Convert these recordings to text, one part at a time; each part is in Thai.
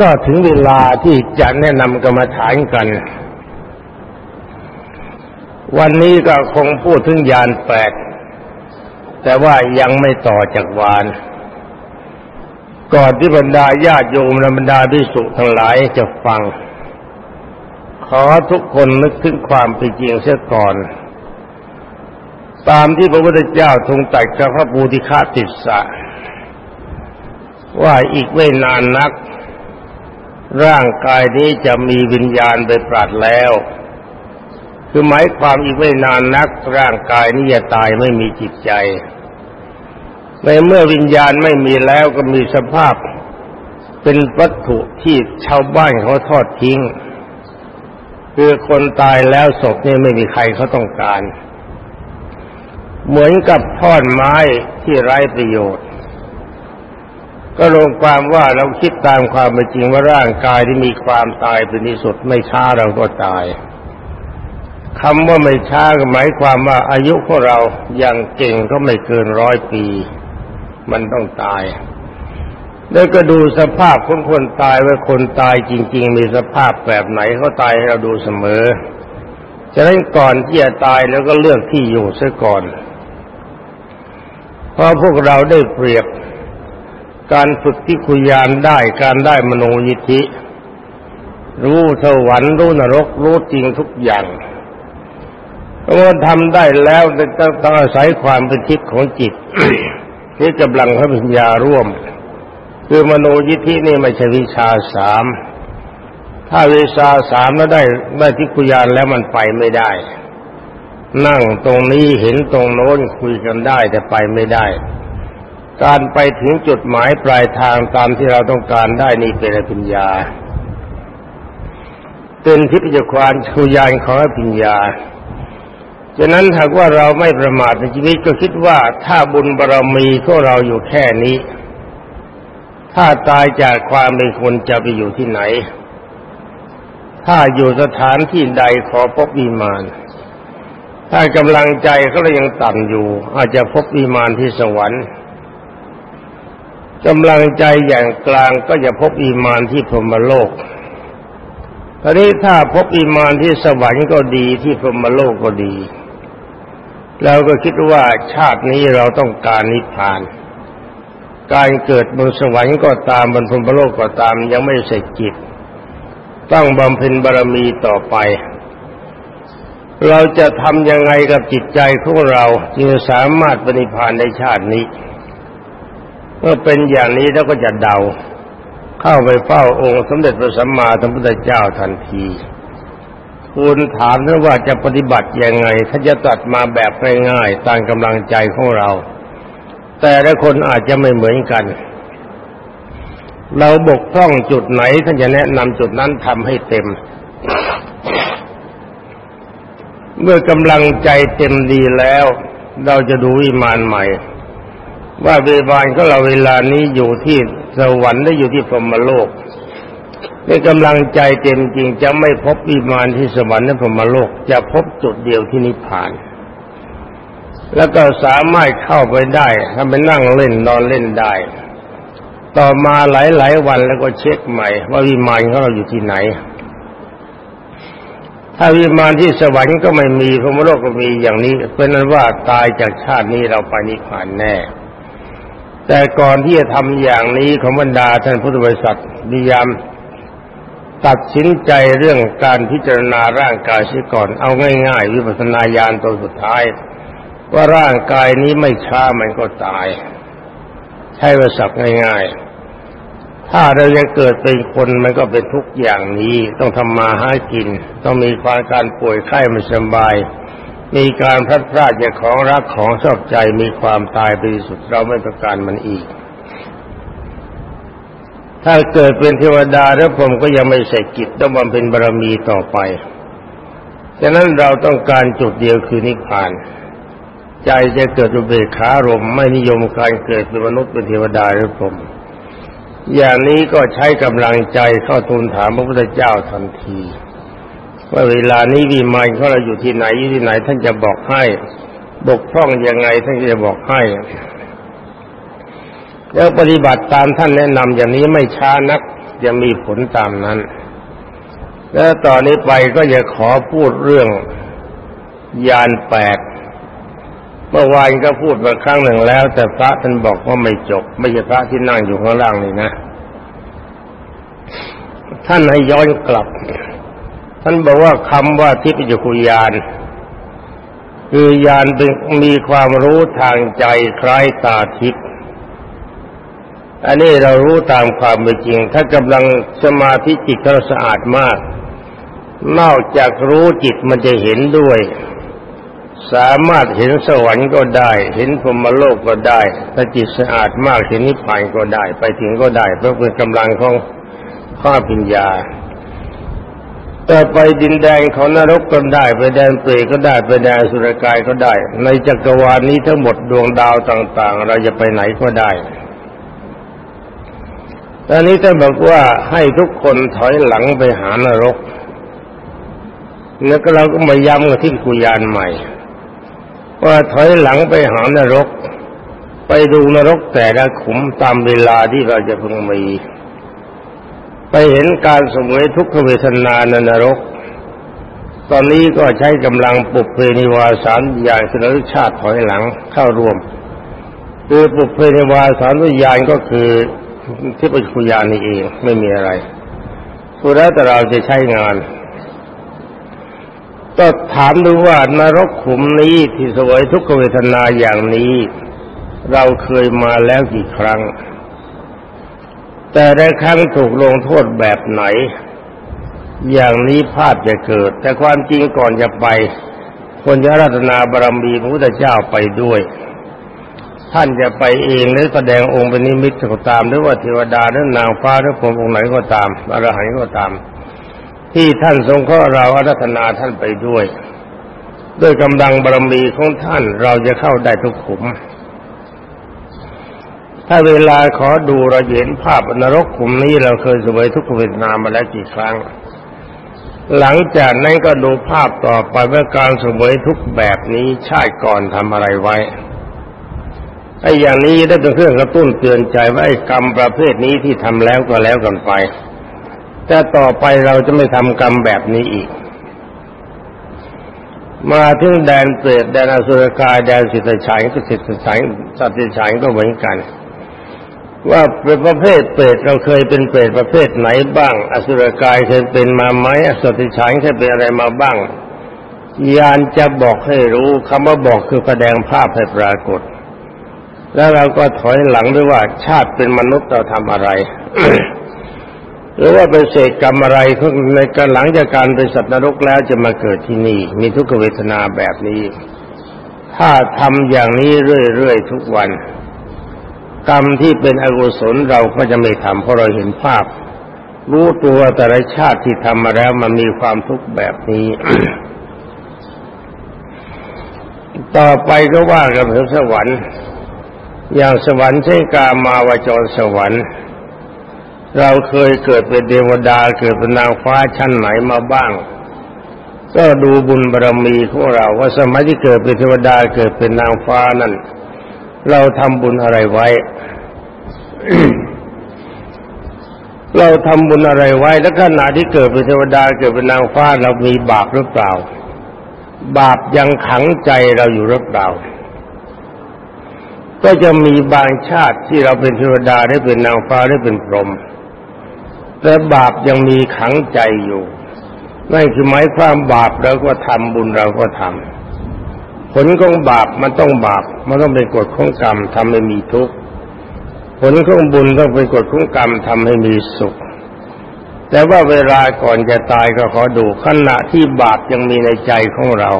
ก็ถึงเวลาที่จะแนะนำกรรมฐานกัน วันนี้ก็คงพูดถึงยานแปดแต่ว่ายังไม่ต่อจากวาน ก่อนที่บรรดาญาติโยมและบรรดาพิสุทั้งหลายจะฟัง ขอทุกคนนึกถึงความเป็นจริงเสียก่อน ตามที่พระพุทธเจ้าทรงตรัสกับพระบูติฆาติสสะ ว่าอีกไม่นานนัก ร่างกายนี้จะมีวิญญาณไปปราดแล้ว คือหมายความอีกไม่นานนัก ร่างกายนี้จะตายไม่มีจิตใจ ในเมื่อวิญญาณไม่มีแล้วก็มีสภาพเป็นวัตถุที่ชาวบ้านเขาทอดทิ้ง คือคนตายแล้วศพนี่ไม่มีใครเขาต้องการ เหมือนกับท่อนไม้ที่ไร้ประโยชน์ ก็ลงความว่าเราคิดตามความเป็นจริงว่าร่างกายที่มีความตายเป็นที่สุดไม่ช้าเราก็ตายคำว่าไม่ช้าหมายความว่าอายุของเราอย่างเก่งก็ไม่เกินร้อยปี มันต้องตาย แล้วก็ดูสภาพของคนตายว่าคนตายจริง ๆ มีสภาพแบบไหนเขาตายให้เราดูเสมอฉะนั้นก่อนที่จะตายแล้วก็เลือกที่อยู่ซะก่อนเพราะพวกเราได้เปรียบ การฝึกที่คุยานได้การได้มโนยิธิ รู้สวรรค์รู้นรกรู้จริงทุกอย่างเมื่อทำได้แล้วต้องอาศัยความเป็นทิพย์ของจิตที่กำลังพระปัญญาร่วม คือมโนยิธินี่ไม่ใช่วิชาสามถ้าวิชาสามแล้วได้ได้ทิพยานแล้วมันไปไม่ได้ นั่งตรงนี้เห็นตรงโน้นคุยกันได้แต่ไปไม่ได้ การไปถึงจุดหมายปลายทางตามที่เราต้องการได้นี่เป็นปัญญา เป็นทิพยควานชูยานของปัญญาฉะนั้นหากว่าเราไม่ประมาทในชีวิตก็คิดว่าถ้าบุญบารรมีของเราอยู่แค่นี้ ถ้าตายจากความเป็นคนจะไปอยู่ที่ไหน ถ้าอยู่สถานที่ใดขอพบวิมาน ถ้ากำลังใจเขาเลยยังต่ำอยู่ อาจจะพบวิมานที่สวรรค์ กำลังใจอย่างกลางก็จะพบอีมานที่พรหมโลกตอนนี้ถ้าพบอีมานที่สวรรค์ก็ดีที่พรหมโลกก็ดีเราก็คิดว่าชาตินี้เราต้องการนิพพาน การเกิดบนสวรรค์ก็ตามบนพรหมโลกก็ตามยังไม่เสร็จจิตต้องบำเพ็ญบารมีต่อไป เราจะทำยังไงกับจิตใจของเราจึงสามารถปฏิพานในชาตินี้ เมื่อเป็นอย่างนี้แล้วก็จะเดา เข้าไปเฝ้าองค์สมเด็จพระสัมมาสัมพุทธเจ้าทันทีคุณถามท่านว่าจะปฏิบัติยังไง ถ้าจะตัดมาแบบง่ายๆตามกำลังใจของเรา แต่ละคนอาจจะไม่เหมือนกัน เราบกพร่องจุดไหนท่านจะแนะนำจุดนั้นทำให้เต็ม เมื่อกำลังใจเต็มดีแล้ว เราจะดูวิมานใหม่ ว่าเวบานของเราเวลานี้อยู่ที่สวรรค์ได้อยู่ที่พรหมโลกในกำลังใจเต็มจริงจะไม่พบวิมานที่สวรรค์และพรหมโลก จะพบจุดเดียวที่นิพพาน แล้วก็สามารถเข้าไปได้ถ้าไปนั่งเล่นนอนเล่นได้ ต่อมาหลายๆวันแล้วก็เช็คใหม่ ว่าวิมานของเราอยู่ที่ไหน ถ้าวิมานที่สวรรค์ก็ไม่มีพรหมโลกก็มีอย่างนี้เป็นนั้นว่าตายจากชาตินี้เราไปนิพพานแน่ แต่ก่อนที่จะทำอย่างนี้ของบรรดาท่านพุทธบริษัทพยายามตัดสินใจเรื่องการพิจารณาร่างกายเสียก่อน เอาง่ายๆ วิปัสสนาญาณตัวสุดท้าย ว่าร่างกายนี้ไม่ช้ามันก็ตาย ใช้ภาษาง่ายๆ ถ้าเรายังเกิดเป็นคนมันก็เป็นทุกอย่างนี้ ต้องทำมาหากิน ต้องมีความการป่วยไข้ไม่สบาย มีการพลัดพรากจากของรักของชอบใจมีความตายไปสุดเราไม่ต้องการมันอีก ถ้าเกิดเป็นเทวดาแล้วผมก็ยังไม่เสร็จกิจต้องบำเพ็ญบารมีต่อไปฉะนั้นเราต้องการจุดเดียวคือนิพพาน ใจจะเกิดอุเบกขารมไม่นิยมการเกิดเป็นมนุษย์เป็นเทวดาหรือผม อย่างนี้ก็ใช้กำลังใจเข้าทูลถามพระพุทธเจ้าทันที ว่าเวลานี้วิมานของเราอยู่ที่ไหนอยู่ที่ไหน ท่านจะบอกให้บกพร่องยังไงท่านจะบอกให้แล้วปฏิบัติตามท่านแนะนำอย่างนี้ไม่ช้านักจะมีผลตามนั้น แล้วต่อนนี้ไปก็จะขอพูดเรื่องยานแปดเมื่อวานก็พูดมาครั้งหนึ่งแล้ว แต่พระท่านบอกว่าไม่จบ ไม่ใช่พระที่นั่งอยู่ข้างล่างนี่นะ ท่านให้ย้อนกลับ ท่านบอกว่าคำว่าทิพยคุยาน คือยานเป็นมีความรู้ทางใจคล้ายตาทิพย์อันนี้เรารู้ตามความเป็นจริง ถ้ากำลังสมาธิจิตเราสะอาดมาก นอกจากรู้จิตมันจะเห็นด้วย สามารถเห็นสวรรค์ก็ได้ เห็นพรมโลกก็ได้ ถ้าจิตสะอาดมากเห็นนิพพานก็ได้ ไปถึงก็ได้ เพราะเป็นกำลังของข้าปัญญา ไปดินแดงของนรกก็ได้ไปแดนเปรตก็ได้ไปแดนสุรกายก็ได้ ในจักรวาลนี้ทั้งหมดดวงดาวต่าง ๆ เราจะไปไหนก็ได้ตอนนี้ท่านบอกว่าให้ทุกคนถอยหลังไปหานรก แล้วก็เราก็มาย้ำกันที่กุยานใหม่ ว่าถอยหลังไปหานรก ไปดูนรกแต่ละขุมตามเวลาที่เราจะพึงมี ไปเห็นการสมวยทุกขเวทนาในนรก ตอนนี้ก็ใช้กำลังปุบเพนิวาสารอย่างสนอชาติถอยหลังเข้าร่วม คือปุบเพนิวาสารวิญญาณก็คือที่เป็นคุยานี่เองไม่มีอะไรสุดแล้วแต่เราจะใช้งานก็ถามดูว่านรกขุมนี้ที่สวยทุกขเวทนาอย่างนี้ เราเคยมาแล้วกี่ครั้ง แต่ได้ครั้งถูกลงโทษแบบไหน อย่างนี้พลาดจะเกิด แต่ความจริงก่อนจะไปควรจะรัตนาบารมีพระพุทธเจ้าไปด้วย ท่านจะไปเองหรือแสดงองค์เป็นนิมิตก็ตาม หรือว่าเทวดาหรือนางฟ้าหรือพรหมองค์ไหนก็ตามอรหันต์ก็ตาม ที่ท่านทรงข้อเราอารัธนาท่านไปด้วย ด้วยกำลังบารมีของท่านเราจะเข้าได้ทุกขุม ถ้าเวลาขอดูเราเห็นภาพนรกขุมนี้เราเคยสวยทุกขเวทนามาแล้วกี่ครั้ง หลังจากนั้นก็ดูภาพต่อไปว่าการสวยทุกแบบนี้ชาติก่อนทำอะไรไว้ไอ้อย่างนี้ได้เป็นเครื่องกระตุ้นเตือนใจว่าไอ้กรรมประเภทนี้ที่ทำแล้วก็แล้วกันไป แต่ต่อไปเราจะไม่ทำกรรมแบบนี้อีก มาถึงแดนเปรตแดนอสุรกายแดนสิทธิชัยก็สิทธิชัยสัตย์ชัยก็เหมือนกัน ว่าเป็นประเภทเปรตเราเคยเป็นเปรตประเภทไหนบ้าง อสุรกายเคยเป็นมาไหมอสตย์ชัยเคยเป็นอะไรมาบ้าง ยานจะบอกให้รู้คำว่าบอกคือแสดงภาพให้ปรากฏ แล้วเราก็ถอยหลังด้วยว่าชาติเป็นมนุษย์เราทำอะไร หรือว่าเป็นเศษกรรมอะไรในการหลังจากการเป็นสัตว์นรกแล้วจะมาเกิดที่นี่ มีทุกขเวทนาแบบนี้ ถ้าทำอย่างนี้เรื่อยๆทุกวัน กรรมที่เป็นอกุศลเราก็จะไม่ทำเพราะเราเห็นภาพ รู้ตัวแต่ละชาติที่ทำมาแล้วมันมีความทุกข์แบบนี้ ต่อไปก็ว่ากันถึงสวรรค์ อย่างสวรรค์เช่นกามาวจรสวรรค์เราเคยเกิดเป็นเทวดาเกิดเป็นนางฟ้าชั้นไหนมาบ้าง ก็ดูบุญบารรมีของเราว่าสมัยที่เกิดเป็นเทวดาเกิดเป็นนางฟ้านั้น เราทำบุญอะไรไว้ เราทำบุญอะไรไว้ แล้วขณะที่เกิดเป็นเทวดาเกิดเป็นนางฟ้าเรามีบาปหรือเปล่า บาปยังขังใจเราอยู่หรือเปล่า ก็จะมีบางชาติที่เราเป็นเทวดาได้เป็นนางฟ้าได้เป็นพรหมแต่บาปยังมีขังใจอยู่นั่นคือหมายความบาปเราก็ทำบุญเราก็ทำ ผลของบาปมันต้องบาป มันต้องเป็นกฎของกรรมทำให้มีทุกข์ ผลของบุญต้องเป็นกฎของกรรมทำให้มีสุข แต่ว่าเวลาก่อนจะตายก็ขอดูขณะที่บาปยังมีในใจของเรา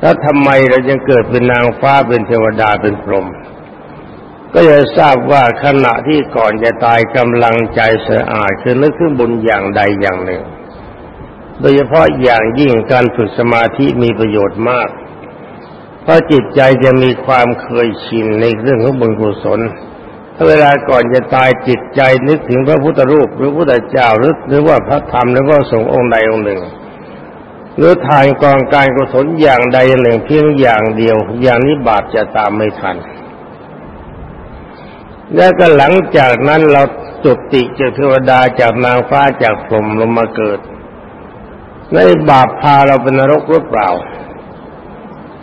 แล้วทำไมเราจะเกิดเป็นนางฟ้าเป็นเทวดาเป็นพรหมก็จะทราบว่าขณะที่ก่อนจะตายกำลังใจสะอาดคือนึกถึงบุญอย่างใดอย่างหนึ่ง โดยเฉพาะอย่างยิ่งการฝึกสมาธิมีประโยชน์มาก ราะจิตใจจะมีความเคยชินในเรื่องของบุญกุศลถ้าเวลาก่อนจะตายจิตใจนึกถึงพระพุทธรูปหรือพระพุทธเจ้าหรือหรือว่าพระธรรมหรือว่าสงฆ์องค์ใดองค์หนึ่ง หรือทานกองการกุศลอย่างใดหนึ่ง เพียงอย่างเดียว อย่างนี้บาปจะตามไม่ทัน แล้วก็หลังจากนั้นเราจุติจากเทวดาจากนางฟ้าจากพรหมลงมาเกิดในบาปพาเราเป็นนรกหรือเปล่า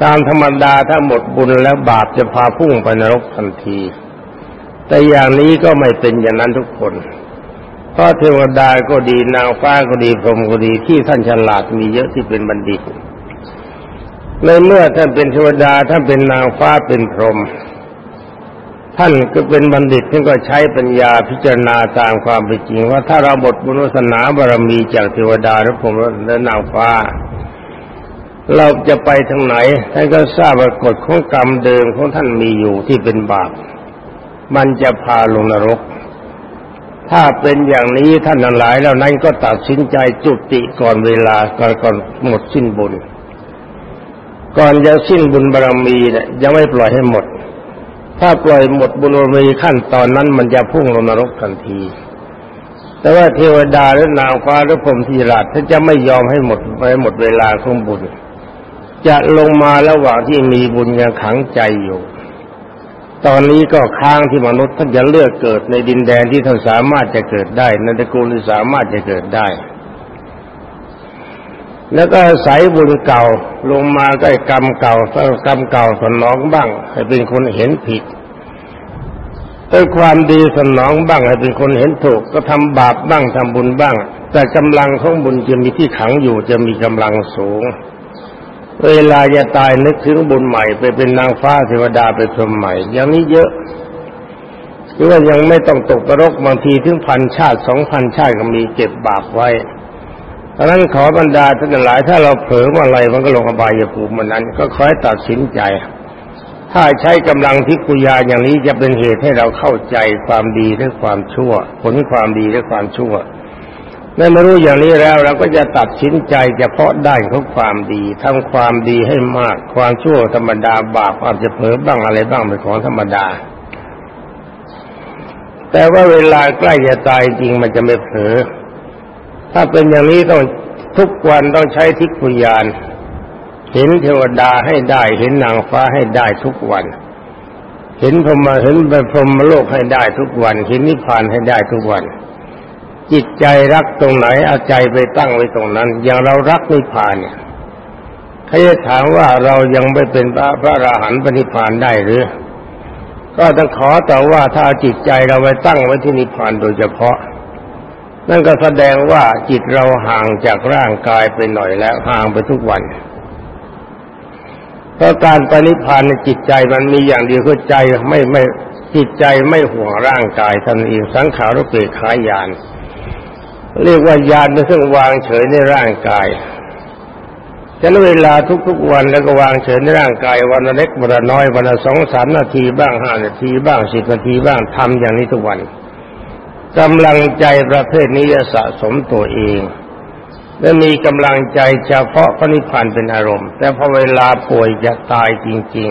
ตามธรรมดาถ้าหมดบุญแล้วบาปจะพาพุ่งไปนรกทันที แต่อย่างนี้ก็ไม่เป็นอย่างนั้นทุกคนเพราะเทวดาก็ดีนางฟ้าก็ดีพรหมก็ดีที่ท่านฉลาดมีเยอะที่เป็นบัณฑิตในเมื่อท่านเป็นเทวดาท่านเป็นนางฟ้าเป็นพรหมท่านก็เป็นบัณฑิตท่านก็ใช้ปัญญาพิจารณาตามความเป็นจริง ว่าถ้าเราบทบุญวาสนาบารมีจากเทวดาหรือผมและนางฟ้า เราจะไปทางไหนท่านก็ทราบว่ากฎของกรรมเดิมของท่านมีอยู่ที่เป็นบาปมันจะพาลงนรก ถ้าเป็นอย่างนี้ท่านทั้งหลายแล้วนั้นก็ตัดสินใจจุติก่อนเวลาก่อนก่อนหมดสิ้นบุญ ก่อนจะสิ้นบุญบารมีเนี่ยยังไม่ปล่อยให้หมด ถ้าปล่อยหมดบุญบารมีขั้นตอนนั้นมันจะพุ่งลงนรกทันที แต่ว่าเทวดาหรือนางฟ้าหรือพรหมทีราชถ้านจะไม่ยอมให้หมดไปหมดเวลาของบุญ จะลงมาระหว่างที่มีบุญยังขังใจอยู่ ตอนนี้ก็ค้างที่มนุษย์ท่านจะเลือกเกิดในดินแดนที่ท่านสามารถจะเกิดได้ในตระกูลที่สามารถจะเกิดได้ แล้วก็สายบุญเก่าลงมาก็กรรมเก่ากรรมเก่าสนองบ้าง ให้เป็นคนเห็นผิดด้วยความดีสนองบ้างให้เป็นคนเห็นถูก ก็ทำบาปบ้างทำบุญบ้าง แต่กำลังของบุญจะมีที่ขังอยู่จะมีกำลังสูง เวลาจะตายนึกถึงบุญใหม่ไปเป็นนางฟ้าเทวดาไปพรหมใหม่ อย่างนี้เยอะหรือว่ายังไม่ต้องตกนรกบางทีถึงพันชาติสองพันชาติก็มีเก็บบาปไว้ดังนั้นขอบรรดาท่านหลาย ถ้าเราเผลอว่าอะไรมันก็ลงอบายภูมิมันนั้น ก็คอยตัดสินใจ ถ้าใช้กำลังทิกุยาอย่างนี้จะเป็นเหตุให้เราเข้าใจความดีและความชั่ว ผลความดีและความชั่ว เมื่อมารู้อย่างนี้แล้วเราก็จะตัดสินใจเฉพาะด้านของความดีทำความดีให้มาก ความชั่วธรรมดาบาปอาจจะเผลอบ้างอะไรบ้างเป็นของธรรมดา แต่ว่าเวลาใกล้จะตายจริงมันจะไม่เผลอถ้าเป็นอย่างนี้ต้องทุกวันต้องใช้ทิพยาน เห็นเทวดาให้ได้ เห็นนางฟ้าให้ได้ทุกวัน เห็นพรหมเห็นพรหมโลกให้ได้ทุกวัน เห็นนิพพานให้ได้ทุกวัน จิตใจรักตรงไหนเอาใจไปตั้งไว้ตรงนั้น อย่างเรารักนิพพานเนี่ยเขาจะถามว่าเรายังไม่เป็นพระพระอรหันต์ปณิพานได้หรือ ก็ต้องขอแต่ว่าถ้าจิตใจเราไปตั้งไว้ที่นิพพานโดยเฉพาะ นั่นก็แสดงว่าจิตเราห่างจากร่างกายไปหน่อยแล้วห่างไปทุกวันเพราะการปณิพานในจิตใจมันมีอย่างเดียวคือใจไม่ไม่จิตใจไม่ห่วงร่างกายท่านเองสังขารเปรขายาน เรียกว่ายานเป็นเครื่องวางเฉยในร่างกายจะเวลาทุกๆวันแล้วก็วางเฉยในร่างกายวันละเล็กวันละน้อยวันละสองสามนาทีบ้างห้านาทีบ้างสิบนาทีบ้างทำอย่างนี้ทุกวันกำลังใจประเภทนี้จะสะสมตัวเอง และมีกำลังใจเฉพาะพระนิพพานเป็นอารมณ์ แต่พอเวลาป่วยจะตายจริง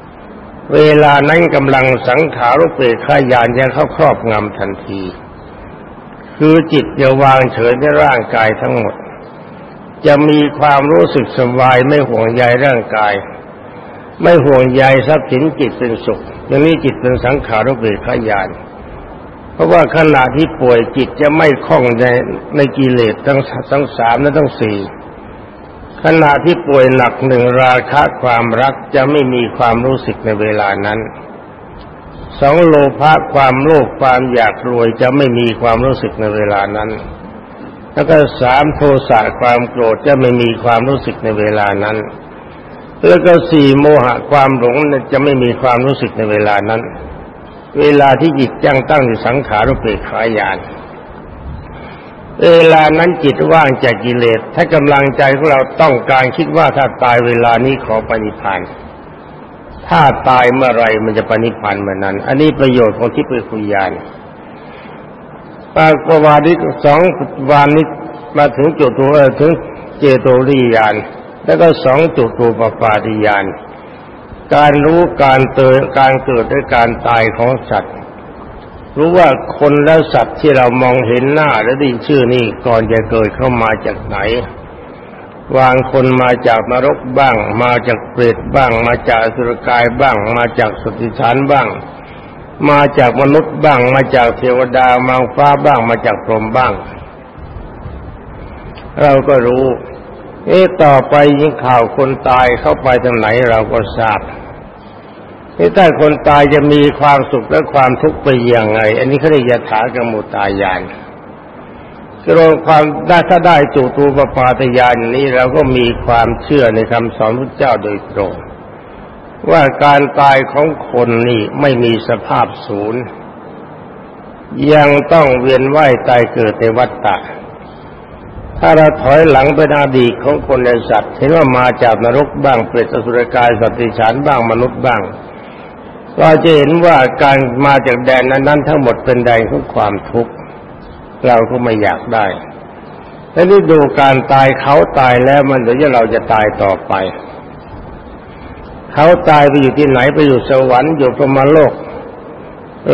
ๆ เวลานั้นกำลังสังขารุเปรขายานจะเข้าครอบงำทันที คือจิตจะวางเฉยในร่างกายทั้งหมด จะมีความรู้สึกสบายไม่ห่วงใยร่างกาย ไม่ห่วงใยทรัพย์สินจิตเป็นสุขอย่างนี้จิตเป็นสังขารุเปรขยาน เพราะว่าขณะที่ป่วยจิตจะไม่คล่องในในกิเลสทั้งทั้งสามและทั้งสี่ขณะที่ป่วยหนักหนึ่งราคะความรักจะไม่มีความรู้สึกในเวลานั้น สองโลภะความโลภความอยากรวยจะไม่มีความรู้สึกในเวลานั้น แล้วก็สามโทสะความโกรธจะไม่มีความรู้สึกในเวลานั้น แล้วก็สี่โมหะความหลงจะไม่มีความรู้สึกในเวลานั้น เวลาที่จิตจังตั้งในสังขารุเปกขายานเวลานั้นจิตว่างจากกิเลส ถ้ากำลังใจของเราต้องการคิดว่าถ้าตายเวลานี้ขอปณิพาน ถ้าตายเมื่อไรมันจะปณิพานธ์เมื่อนั้น อันนี้ประโยชน์ของที่ไปคุยานปากวาดิสองวานนี้มาถึงจุดตัวถึงเจโตริยาน แล้วก็สองจุดตัวปปาติยาน การรู้การเตือการเกิดและการตายของสัตว์ รู้ว่าคนและสัตว์ที่เรามองเห็นหน้าและได้ชื่อนี่ก่อนจะเกิดเข้ามาจากไหน วางคนมาจากนรกบ้าง มาจากเปรตบ้าง มาจากสุรกายบ้าง มาจากสติฐานบ้าง มาจากมนุษย์บ้าง มาจากเทวดามาฟ้าบ้าง มาจากพรหมบ้าง เราก็รู้ เอ๊ะต่อไปยิ่งข่าวคนตายเข้าไปทางไหนเราก็ทราบที่ถ้าคนตายจะมีความสุขและความทุกข์ไปอย่างไง อันนี้เขาเรียกยถากรรมุตายาน คือรความได้ถ้าได้จุตูปปาตยานนี้เราก็มีความเชื่อในคำสอนพระเจ้าโดยตรง ว่าการตายของคนนี่ไม่มีสภาพศูนย์ ยังต้องเวียนว่ายตายเกิดในวัฏฏะถ้าเราถอยหลังไปอดีตของคนในสัตว์เห็นว่ามาจากนรกบ้างเปรตสุรกายสัตว์ิฉันบ้างมนุษย์บ้าง ก็จะเห็นว่าการมาจากแดนนั้นๆทั้งหมดเป็นแดนของความทุกข์ เราก็ไม่อยากได้แล้วนี่ดูการตายเขาตายแล้วมันเดี๋ยวเราจะตายต่อไป เขาตายไปอยู่ที่ไหนไปอยู่สวรรค์อยู่พรมโลก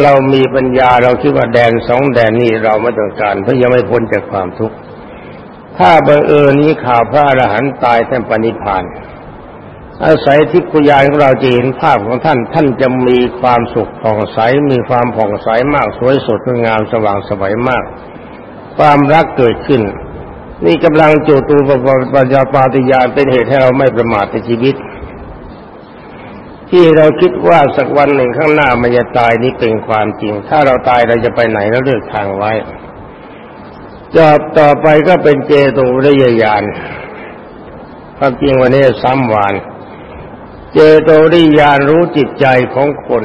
เรามีปัญญาเราคิดว่าแดนสองแดนนี้เราไม่ต้องการเพราะยังไม่พ้นจากความทุกข์ถ้าบังเอิญนี้ข่าวพระอรหันต์ตายท่านปณิพานอาศัยทิพยานของเราจะเห็นภาพของท่านท่านจะมีความสุขผ่องใสมีความผ่องใสมากสวยสดงามสว่างสวยมาก ความรักเกิดขึ้น นี่กำลังจูตูปปัญญาปาติยานเป็นเหตุให้เราไม่ประมาทในชีวิต ที่เราคิดว่าสักวันหนึ่งข้างหน้ามันจะตายนี่เป็นความจริง ถ้าเราตายเราจะไปไหนเราเลือกทางไว้จอบต่อไปก็เป็นเจโตวิยญาณความจริงวันนี้ซ้ำวาน เจโตริยานรู้จิตใจของคน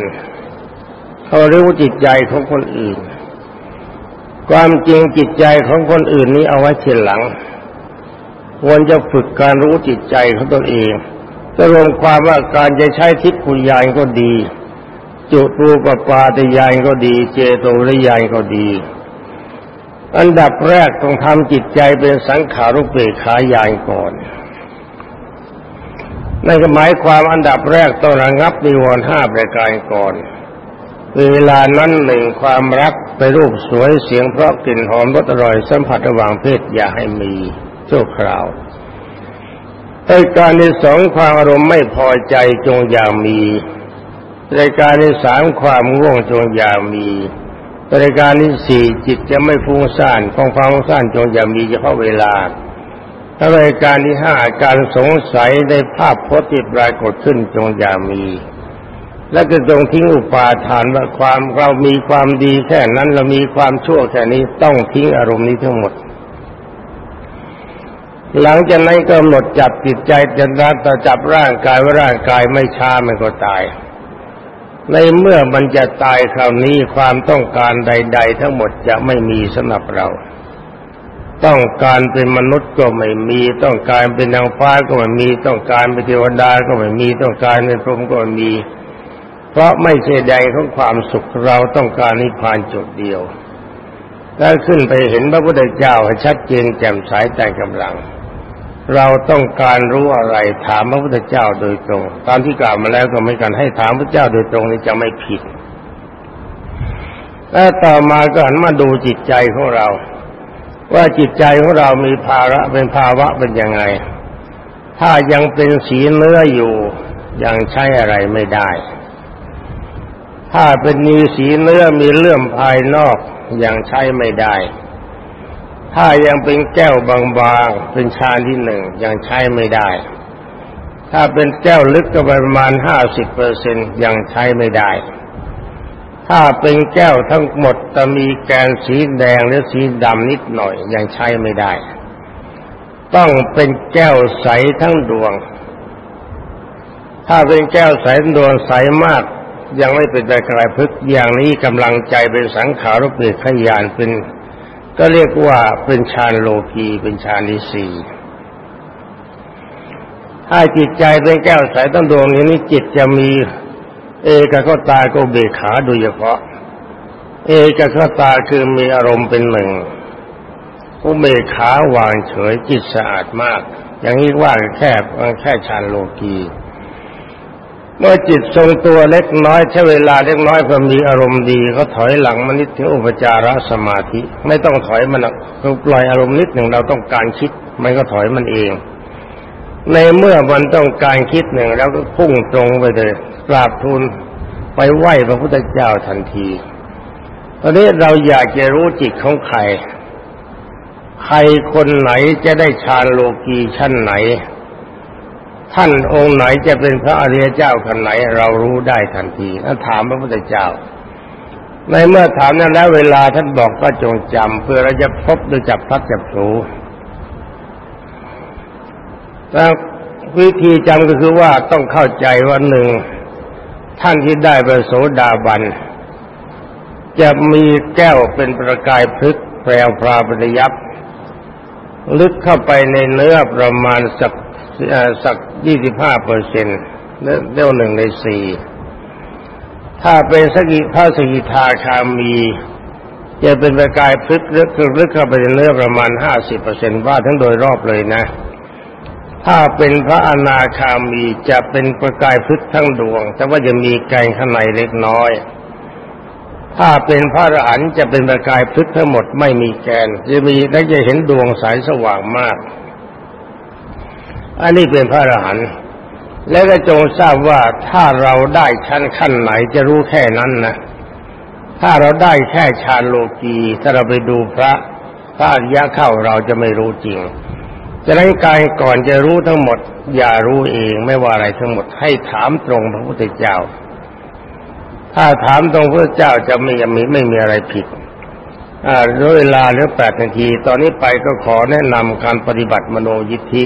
เขารู้จิตใจของคนอื่น ความจริงจิตใจของคนอื่นนี้เอาไว้เทีหลังควรจะฝึกการรู้จิตใจของตนเองจะรวมความว่าการจะใช้ทิพยญาณก็ดี จุตูปปาตยานก็ดี เจโตริยานก็ดี อันดับแรกต้องทำจิตใจเป็นสังขารุปเปขายานก่อนนั่นก็หมายความอันดับแรกต้องระงับนิวรณ์ห้าประการก่อน เวลานั้นหนึ่งความรักไปรูปสวยเสียงเพราะกลิ่นหอมรสอร่อยสัมผัสระหว่างเพศอย่าให้มีชั่วคราวรายการที่สองความอารมณ์ไม่พอใจจงอย่ามีรายการที่สามความง่วงจงอย่ามีรายการที่สี่จิตจะไม่ฟุ้งซ่านของความฟุ้งซ่านจงอย่ามีเฉพาะเวลารายการที่ห้าการสงสัยในภาพพจน์ที่ปรากฏขึ้นจงอย่ามี และก็จงทิ้งอุปาทานว่าความเรามีความดีแค่นั้นเรามีความชั่วแค่นี้ต้องทิ้งอารมณ์นี้ทั้งหมด หลังจากนั้นก็หมดจับจิตใจจะรัดต่อจับร่างกายว่าร่างกายไม่ช้ามันก็ตาย ในเมื่อมันจะตายคราวนี้ความต้องการใด ๆ ทั้งหมดจะไม่มีสำหรับเรา ต้องการเป็นมนุษย์ก็ไม่มี ต้องการเป็นนางฟ้าก็ไม่มี ต้องการเป็นเทวดาก็ไม่มี ต้องการเป็นพรหมก็ไม่มี เพราะไม่ใช่ใดของความสุขเราต้องการนิพพานจุดเดียวถ้าขึ้นไปเห็นพระพุทธเจ้าให้ชัดเจนแจ่มใสแต่กำลัง เราต้องการรู้อะไรถามพระพุทธเจ้าโดยตรง ตามที่กล่าวมาแล้วก็ไม่กันให้ถามพระเจ้าโดยตรงนี่จะไม่ผิดแล้วต่อมาก็หันมาดูจิตใจของเรา ว่าจิตใจของเรามีภาระเป็นภาวะเป็นยังไง ถ้ายังเป็นสีเนื้ออยู่ยังใช้อะไรไม่ได้ ถ้าเป็นมีสีเนื้อมีเลื่อมภายนอกอยังใช้ไม่ได้ ถ้ายังเป็นแก้วบางๆ เป็นชาที่หนึ่งยังใช้ไม่ได้ ถ้าเป็นแก้วลึกก็ประมาณห้าสิบเปอร์เซ็นยังใช้ไม่ได้ ถ้าเป็นแก้วทั้งหมดจะมีแกนสีแดงหรือสีดำนิดหน่อยยังใช้ไม่ได้ ต้องเป็นแก้วใสทั้งดวง ถ้าเป็นแก้วใสทั้งดวงใสมาก ยังไม่เป็นใจกลายพึกอย่างนี้กำลังใจเป็นสังขารเปขยานเป็น ก็เรียกว่าเป็นฌานโลกีเป็นฌานที่สี่ถ้าจิตใจเป็นแก้วใสทั้งดวงนี้นี่จิตจะมี เอกคตาก็เบขาโดยเฉพาะ เอกคตาคือมีอารมณ์เป็นหนึ่งผู้เบขาวางเฉยจิตสะอาดมาก อย่างนี้ว่าแค่แค่ชานโลกี เมื่อจิตทรงตัวเล็กน้อยใช้เวลาเล็กน้อยพอมีอารมณ์ดีก็ถอยหลังมานิดถึงอุปจารสมาธิ ไม่ต้องถอยมันปล่อยอารมณ์นิดหนึ่งเราต้องการคิด มันก็ถอยมันเอง ในเมื่อมันต้องการคิดหนึ่งแล้วก็พุ่งตรงไปเลยกราบทูลไปไหว้พระพุทธเจ้าทันทีตอนนี้เราอยากจะรู้จิตของใคร ใครคนไหนจะได้ฌานโลกีชั้นไหน ท่านองค์ไหนจะเป็นพระอริยเจ้าคนไหน เรารู้ได้ทันทีถ้าถามพระพุทธเจ้า ในเมื่อถามนั้นแล้วเวลาท่านบอกก็จงจำเพื่อเราจะพบโดยจับพัดจับผูแล้ววิธีจำก็คือว่าต้องเข้าใจว่าหนึ่งท่านที่ได้ประโสดาบัน จะมีแก้วเป็นประกายพลึกแปลวพราปริยับ ลึกเข้าไปในเนื้อประมาณสักสัก ยี่สิบห้าเปอร์เซ็นต์เรียวหนึ่งในสี่ถ้าเป็นสกิพระสกิทาคามี จะเป็นประกายพลึกลึกลึกเข้าไปในเนื้อประมาณห้าสิบเปอร์เซ็นต์ว่าทั้งโดยรอบเลยนะ ถ้าเป็นพระอนาคามีจะเป็นประกายพึกทั้งดวง แต่ว่าจะมีแกงข้างในเล็กน้อย ถ้าเป็นพระอรหันต์จะเป็นประกายพึกทั้งหมดไม่มีแกนจะมีและจะเห็นดวงสายสว่างมาก อันนี้เป็นพระอรหันต์และก็จงทราบว่าถ้าเราได้ชั้นขั้นไหนจะรู้แค่นั้นนะถ้าเราได้แค่ฌานโลกีถ้าเราไปดูพระพระอริยะเข้าเราจะไม่รู้จริงจะนั้นกายก่อนจะรู้ทั้งหมด อย่ารู้เองไม่ว่าอะไรทั้งหมดให้ถามตรงพระพุทธเจ้า ถ้าถามตรงพระเจ้าจะไม่มีไม่มีอะไรผิดอ่าเวลาเหลือแปดนาที ตอนนี้ไปก็ขอแนะนำการปฏิบัติมโนยิทธิ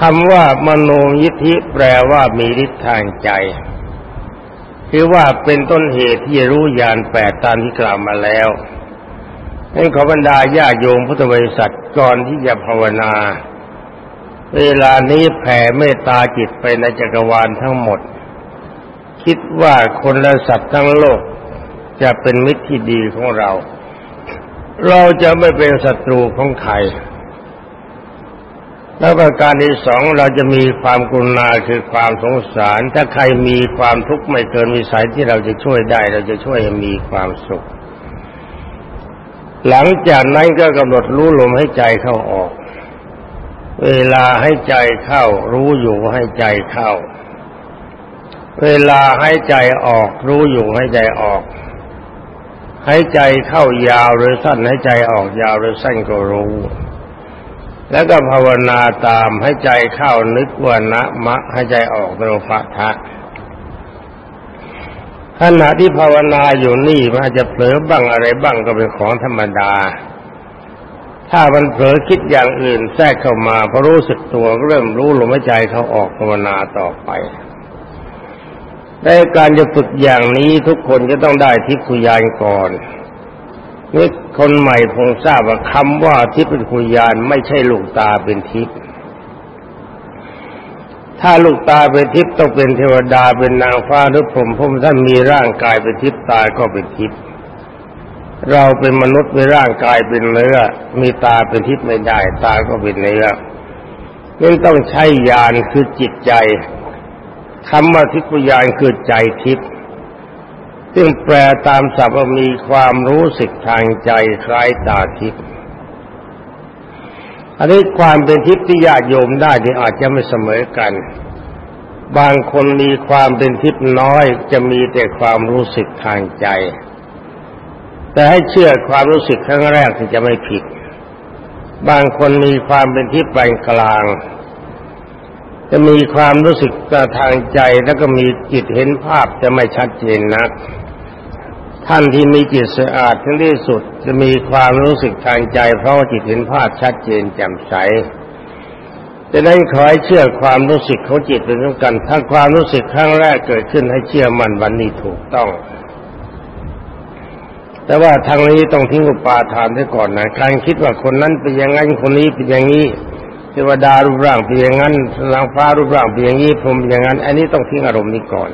คำว่ามโนยิทธิแปลว่ามีฤทธิ์ทางใจคือว่าเป็นต้นเหตุที่รู้ญาณแปดตามที่กล่าวมาแล้วให้ขอบรรดาญาโยมพุทธบริษัทก่อนที่จะภาวนา เวลานี้แผ่เมตตาจิตไปในจักรวาลทั้งหมด คิดว่าคนและสัตว์ทั้งโลกจะเป็นมิตรที่ดีของเรา เราจะไม่เป็นศัตรูของใคร แล้วประการที่สองเราจะมีความกรุณาคือความสงสาร ถ้าใครมีความทุกข์ไม่เกินวิสัยที่เราจะช่วยได้ เราจะช่วยให้มีความสุข หลังจากนั้นก็กำหนดรู้ลมให้ใจเข้าออก เวลาให้ใจเข้า รู้อยู่ให้ใจเข้า เวลาให้ใจออก รู้อยู่ให้ใจออก ให้ใจเข้ายาวหรือสั้นให้ใจออกยาวหรือสั้นก็รู้ แล้วก็ภาวนาตามให้ใจเข้านึกว่านะมะให้ใจออกโรฟะทะขณะที่ภาวนาอยู่นี่มันอาจจะเผลอบ้างอะไรบ้างก็เป็นของธรรมดา ถ้ามันเผลอคิดอย่างอื่นแทรกเข้ามาพอรู้สึกตัวเริ่มรู้ลมหายใจเขาออกภาวนาต่อไปในการจะฝึกอย่างนี้ทุกคนจะต้องได้ทิพยานก่อน นี่คนใหม่คงทราบว่าคำว่าทิพย์เป็นคุยานไม่ใช่ลูกตาเป็นทิพย์ถ้าลูกตาเป็นทิพย์ต้องเป็นเทวดาเป็นนางฟ้าหรือผมพมท่านมีร่างกายเป็นทิพย์ตายก็เป็นทิพย์เราเป็นมนุษย์มีร่างกายเป็นเนื้อมีตาเป็นทิพย์ไม่ได้ ตาก็เป็นเนื้อนี่ต้องใช้ญาณคือจิตใจคำว่าทิพยานคือใจทิพย์ ซึ่งแปลตามศัพท์มีความรู้สึกทางใจคล้ายตาทิพย์อันนี้ความเป็นทิพย์ที่ญาติโยมได้ที่อาจจะไม่เสมอกัน บางคนมีความเป็นทิพย์น้อยจะมีแต่ความรู้สึกทางใจ แต่ให้เชื่อความรู้สึกครั้งแรกที่จะไม่ผิด บางคนมีความเป็นทิพย์ปานกลาง จะมีความรู้สึกทางใจแล้วก็มีจิตเห็นภาพจะไม่ชัดเจนนัก ท่านที่มีจิตสะอาดถึงที่สุด จะมีความรู้สึกทางใจ เพราะจิตเห็นภาพชัดเจนแจ่มใสดังนั้นขอให้เชื่อความรู้สึกของจิตเป็นสำคัญถ้าความรู้สึกครั้งแรกเกิดขึ้นให้เชื่อมันวันนี้ถูกต้อง แต่ว่าทางนี้ต้องทิ้งอุปาทานไว้ก่อนนะการคิดว่าคนนั้นเป็นอย่างนั้นคนนี้เป็นอย่างนี้ เทวดารูปร่างเป็นอย่างนั้นนางฟ้ารูปร่างเป็นอย่างนี้ผมเป็นอย่างนั้น อันนี้ต้องทิ้งอารมณ์นี้ก่อน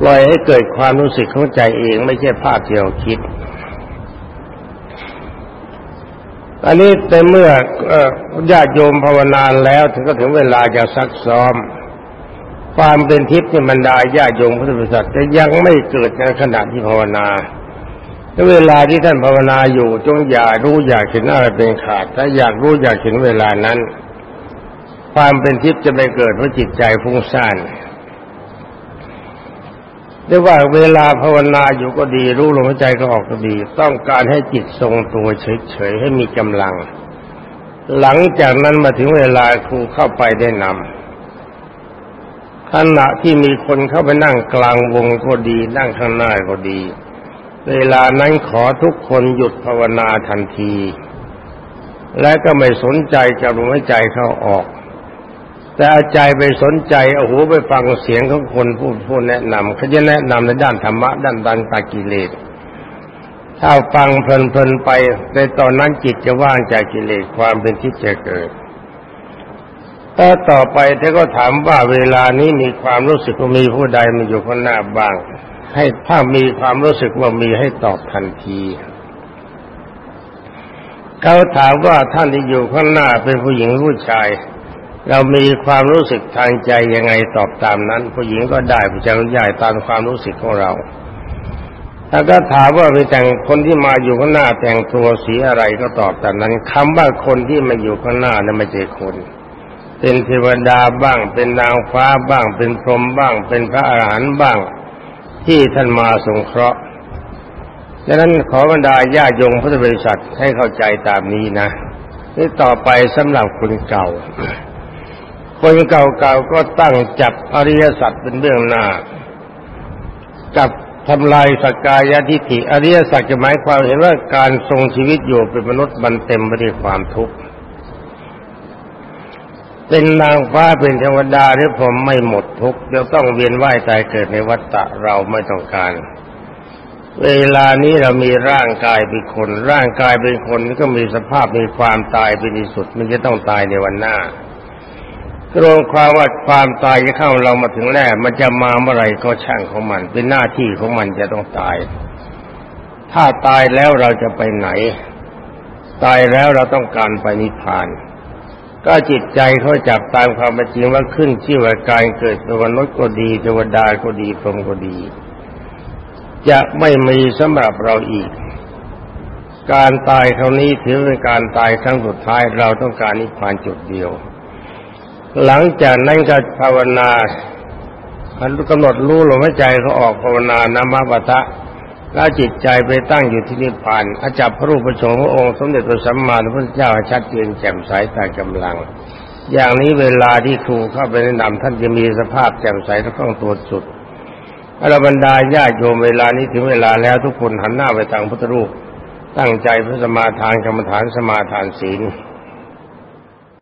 ปล่อยให้เกิดความรู้สึกของใจเองไม่ใช่ภาพที่เราคิด อันนี้แต่เมื่อญาติโยมภาวนาแล้ว ถึงก็ถึงเวลาจะซักซ้อม ความเป็นทิพย์ที่บรรดาญาติโยมพุทธบริษัทจะยังไม่เกิดในขณะที่ภาวนา เวลาที่ท่านภาวนาอยู่จงอย่ารู้อยากเห็นอะไรเป็นขาด ถ้าอยากรู้อยากเห็นเวลานั้น ความเป็นทิพย์จะไม่เกิดเพราะจิตใจฟุ้งซ่านเรียกว่าเวลาภาวนาอยู่ก็ดี รู้ลมหายใจก็ออกก็ดี ต้องการให้จิตทรงตัวเฉยๆให้มีกำลัง หลังจากนั้นมาถึงเวลาครูเข้าไปได้นำขณะที่มีคนเข้าไปนั่งกลางวงก็ดี นั่งข้างหน้าก็ดี เวลานั้นขอทุกคนหยุดภาวนาทันที และก็ไม่สนใจกับลมหายใจเข้าออก แต่อาใจไปสนใจเอาหูไปฟังเสียงของคนพูดพูดแนะนำเขาจะแนะนำในด้านธรรมะด้านดันตากิเลสถ้าฟังเพลินๆไปในตอนนั้นจิตจะว่างจากกิเลสความเป็นทิฏจะเกิดถ้าต่อไปเธอก็ถามว่าเวลานี้มีความรู้สึกว่ามีผู้ใดมาอยู่ข้างหน้าบ้าง ให้ถ้ามีความรู้สึกว่ามีให้ตอบทันที เขาถามว่าท่านที่อยู่ข้างหน้าเป็นผู้หญิงผู้ชาย เรามีความรู้สึกทางใจยังไงตอบตามนั้น ผู้หญิงก็ได้ผู้ชายก็ได้ตามความรู้สึกของเราถ้าก็ถามว่าไปแต่งคนที่มาอยู่ข้างหน้าแต่งตัวสีอะไรก็ตอบตามนั้นคำว่าคนที่มาอยู่ข้างหน้านั้นไม่ใช่คนเป็นเทวดาบ้าง เป็นนางฟ้าบ้าง เป็นพรหมบ้าง เป็นพระอรหันต์บ้าง ที่ท่านมาสงเคราะห์ดังนั้นขอบรรดาญาโยมพุทธบริษัทให้เข้าใจตามนี้นะนี่ต่อไปสำหรับคนเก่า คนเก่าๆก็ตั้งจับอริยสัจเป็นเรื่องหน้า กับทำลายสกายทิฏฐิอริยสัจจะหมายความเห็นว่าการทรงชีวิตอยู่เป็นมนุษย์มันเต็มไปด้วยความทุกข์ เป็นนางฟ้าเป็นเทวดาหรือผมไม่หมดทุกเดี๋ยวต้องเวียนว่ายตายเกิดในวัฏฏะเราไม่ต้องการ เวลานี้เรามีร่างกายเป็นคน ร่างกายเป็นคนก็มีสภาพมีความตายเป็นที่สุดมันจะต้องตายในวันหน้ารวมความว่าความตายจะเข้าเรามาถึงแน่มันจะมาเมื่อไรก็ช่างของมัน เป็นหน้าที่ของมันจะต้องตาย ถ้าตายแล้วเราจะไปไหน ตายแล้วเราต้องการไปนิพพาน ก็จิตใจเขาจับตามความเป็นจริงว่าขึ้นชื่อว่าการเกิดเป็นมนุษย์ก็ดีเทวดาก็ดีพรหมก็ดี จะไม่มีสำหรับเราอีก การตายคราวนี้ถือเป็นการตายครั้งสุดท้ายเราต้องการนิพพานจุดเดียว หลังจากนั้นก็ภาวนาากำหนดรู้ลมหายใจเขาออกภาวนานามาปะทะ แล้วจิตใจไปตั้งอยู่ที่นิพพานอาจับพระรูปประชงพระองค์สมเด็จพระสัมมาสัมพุทธเจ้าชัดเจนแจ่มใสตามกำลัง อย่างนี้เวลาที่ครูเข้าไปแนะนำท่านจะมีสภาพแจ่มใสทั้งข้องตัวสุดอรบรรดาญาโยมเวลานี้ถึงเวลาแล้วทุกคนหันหน้าไปทางพุทธรูป ตั้งใจพระสมาทานกรรมฐานสมาทานศีล